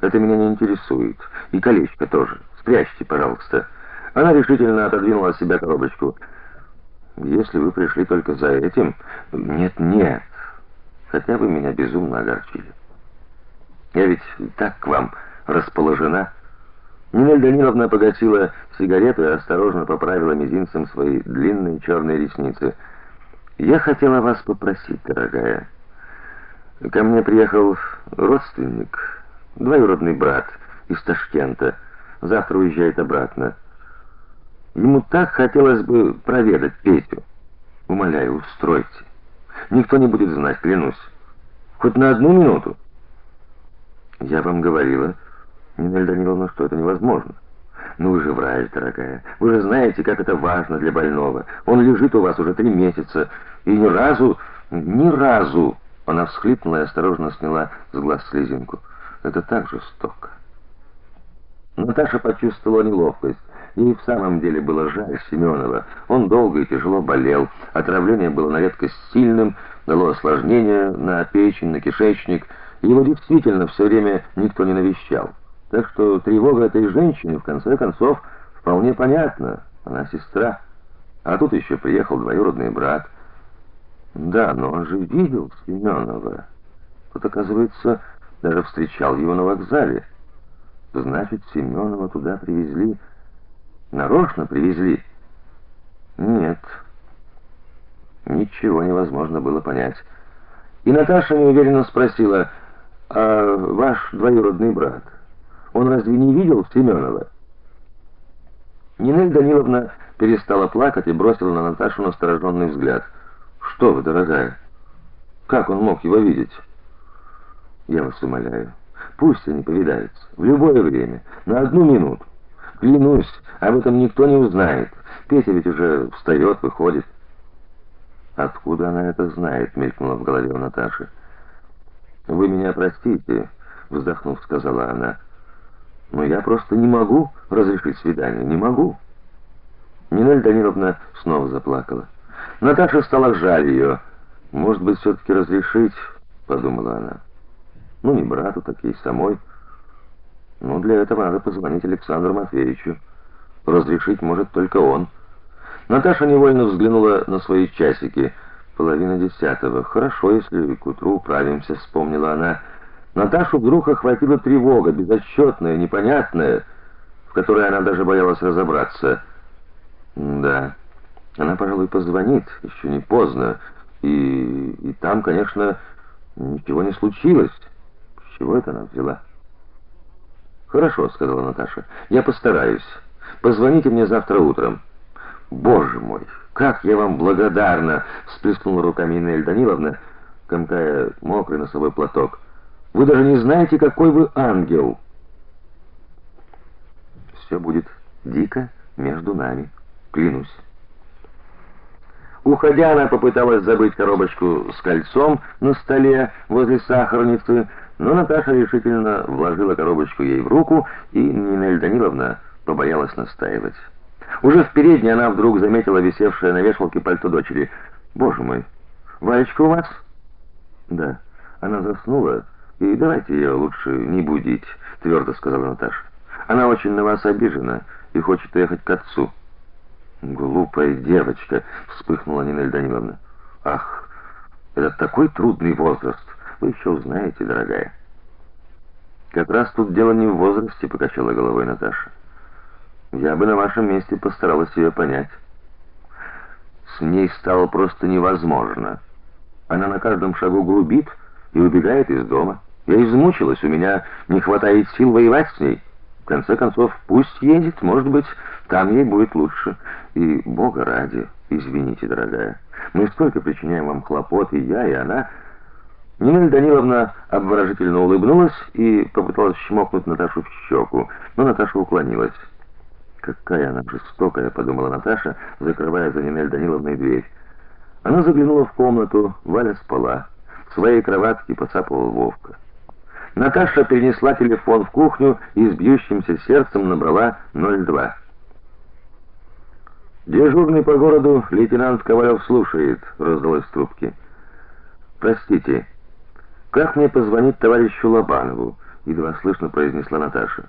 Это меня не интересует. И колечко тоже. Спрячьте, пожалуйста. Она решительно отодвинула от себя коробочку. Если вы пришли только за этим, нет, нет. Хотя вы меня безумно огорчили. Я ведь так к вам расположена. Нинель Даниловна погасила сигарету и осторожно поправила мизинцем свои длинные черные ресницы. Я хотела вас попросить, дорогая. Ко мне приехал родственник, двоюродный брат из Ташкента. Завтра уезжает обратно. Ему так хотелось бы проведать Петю. Умоляю, устройте. Никто не будет знать, клянусь. Хоть на одну минуту. Я вам говорила, Нина Даниловна, что это невозможно. Ну вы же врач, дорогая. Вы же знаете, как это важно для больного. Он лежит у вас уже три месяца и ни разу, ни разу. Она всхлипнула и осторожно сняла с глаз слезинку. Это так жестоко. Наташа почувствовала неловкость. Ей в самом деле было жаль Семенова. Он долго и тяжело болел. Отравление было на редкость сильным, дало осложнения на печень, на кишечник. Его действительно все время никто не навещал. Так что тревога этой женщины в конце концов вполне понятна. Она сестра. А тут еще приехал двоюродный брат. Да, но он же видел Семенова. Тут, оказывается, даже встречал его на вокзале. Значит, Семенова туда привезли Нарочно привезли? Нет. Ничего невозможно было понять. И Наташа неуверенно спросила: "А ваш двоюродный брат, он разве не видел Семенова?» Нинель Даниловна перестала плакать и бросила на Наташу настороженный взгляд. "Что вы, дорогая? Как он мог его видеть?" "Я вас умоляю, пусть они повидаются в любое время, на одну минуту. Клянусь, об этом никто не узнает. Петя ведь уже встает, выходит. Откуда она это знает, мелькнуло в голове у Наташи. Вы меня простите, вздохнув, сказала она. Но я просто не могу разрешить свидание, не могу. Нинель Даниловна снова заплакала. Наташа стала жаль ее. Может быть, все таки разрешить, подумала она. Ну не брату, так и самой. Ну, для этого надо позвонить Александру Матвеевичу. Разрешить может только он. Наташа невольно взглянула на свои часики. Половина десятого. Хорошо, если к утру управимся, вспомнила она. Наташу вдруг охватила тревога, безотчетная, непонятная, в которой она даже боялась разобраться. Да. Она, пожалуй, позвонит, еще не поздно. И и там, конечно, ничего не случилось. Чего это она взяла? Хорошо, сказала Наташа. Я постараюсь. Позвоните мне завтра утром. Боже мой, как я вам благодарна, всплеснула руками Нель Даниловна, комкая мокрый носовой платок. Вы даже не знаете, какой вы ангел. Все будет дико между нами, клянусь. Уходя, она попыталась забыть коробочку с кольцом на столе возле сахарницы, но Наташа решительно вложила коробочку ей в руку, и Нинель Даниловна побоялась настаивать. Уже в передней она вдруг заметила висевшее на вешалке пальто дочери. Боже мой, Валечка у вас? Да. Она заснула, и давайте ее лучше не будить, твердо сказала Наташа. Она очень на вас обижена и хочет ехать к отцу. Глупая девочка, вспыхнула Нинель Даниловна. Ах, это такой трудный возраст. Вы еще узнаете, дорогая. Как раз тут дело не в возрасте, покачала головой Наташа. Я бы на вашем месте постаралась ее понять. С ней стало просто невозможно. Она на каждом шагу грубит и убегает из дома. Я измучилась, у меня не хватает сил воевать с ней. В конце концов, пусть едет, может быть, там ей будет лучше. И бога ради, извините, дорогая. Мы столько причиняем вам хлопот, и я, и она. Нина Даниловна обворожительно улыбнулась и попыталась чмокнуть Наташу в щеку, но Наташа уклонилась. Какая она жестокая, подумала Наташа, закрывая за Нинель Даниловной дверь. Она заглянула в комнату, Валя спала. В своей кроватке посапывал Вовка. Наташа перенесла телефон в кухню и с бьющимся сердцем набрала 02. Дежурный по городу лейтенант Ковалев слушает, раздалось в трубке. Простите, как мне позвонить товарищу Лобанову? едва слышно произнесла Наташа.